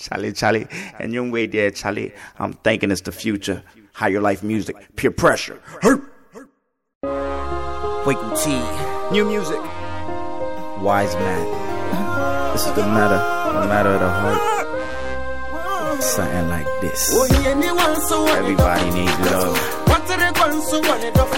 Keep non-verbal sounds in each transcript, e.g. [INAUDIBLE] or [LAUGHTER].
Charlie, Charlie, and young way there, Charlie. I'm thinking it's the future. Higher life music, peer pressure. Hurt. Waco T, new music. Wise man. This is the matter, the matter of the heart. Something like this. Everybody needs love. What do they want? So, what do I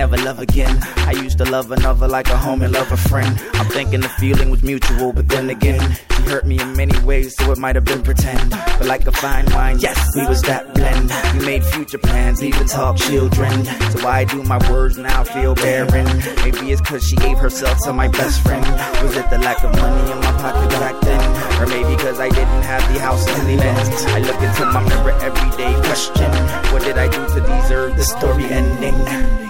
never love again. I used to love another like a home and love a friend. I'm thinking the feeling was mutual, but then again, she hurt me in many ways, so it might have been pretend. But like a fine wine, yes, we was that blend. We made future plans, even talk children. So why do my words now feel barren? Maybe it's cause she gave herself to my best friend. Was it the lack of money in my pocket back then? Or maybe cause I didn't have the house the land. I look into my mirror every day, question What did I do to deserve the story ending?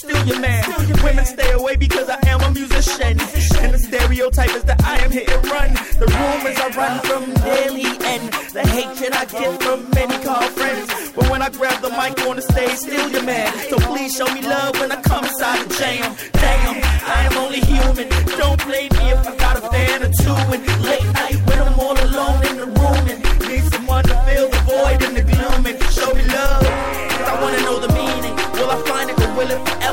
still your man. Women stay away because I am a musician. And the stereotype is that I am hit and run. The rumors I run from daily and the hatred I get from many call friends. But when I grab the mic on the stage, still your man. So please show me love when I come inside the jam. Damn, I am only human. Don't blame me if I got a fan or two. And late night when I'm all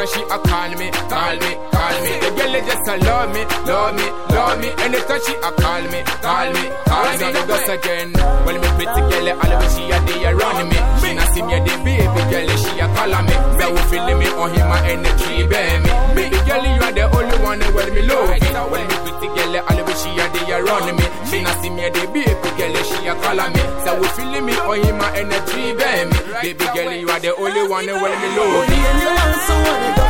me. Anytime she a call me, call me, call me. The girl is just a love me, love me, love me. Anytime she a call me, call me, call me. It goes again. Well, me pretty girl, all of she a day around me. She not see me the baby girl, she a call me. So we feeling me on oh, him, my energy, baby. Baby girl, you are the only one that well me love. Well, me pretty girl, all of she a day around me. She not see me the baby girl, she a call me. So we feeling me on him, my energy, baby. Baby girl, you are the only one that well me love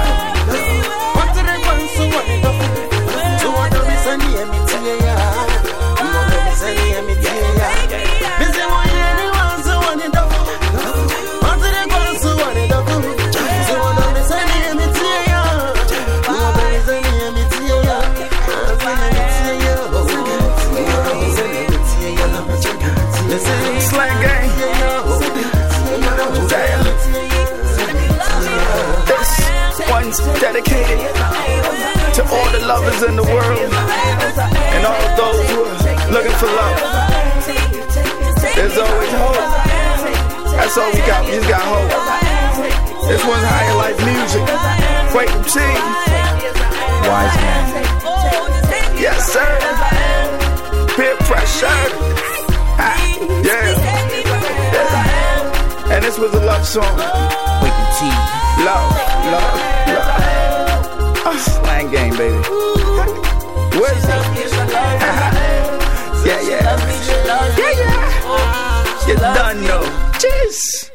Dedicated to all the lovers in the world and all those who are looking for love. There's always hope. That's all we got. We just got hope. This one's higher life music. Wait and see. Wise man. Yes, sir. Peer pressure. Ha, Yeah. yeah. And this was a love song. Wait and see. Love, love, love. Slang game, baby. Where's it? [LAUGHS] yeah, yeah. Yeah, yeah. You done know. Cheers.